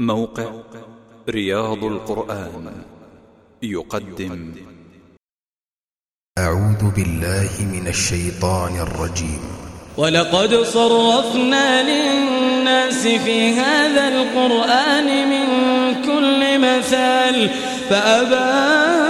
موقع رياض القرآن يقدم. أعوذ بالله من الشيطان الرجيم. ولقد صرفنا للناس في هذا القرآن من كل مثال فأبى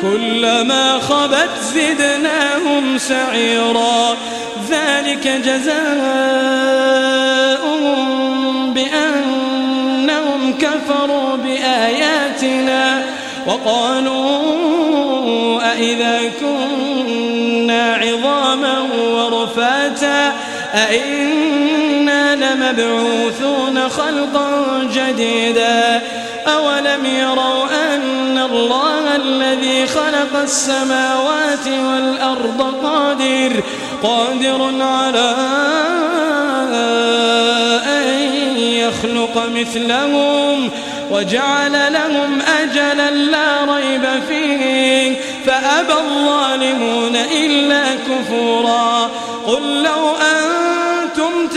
كلما خبت زدناهم سعيرا. ذلك جزاؤهم بأنهم كفروا بآياتنا وقالوا أئذا كنا عظاما ورفاتا أئنا لمبعوثون خلقا جديدا. أولم يروا أن الله الذي خلق السماوات والأرض قادر قادر على أن يخلق مثلهم وجعل لهم أجلا لا ريب فيه. فأبى الظالمون إلا كفورا. قل لو أنتم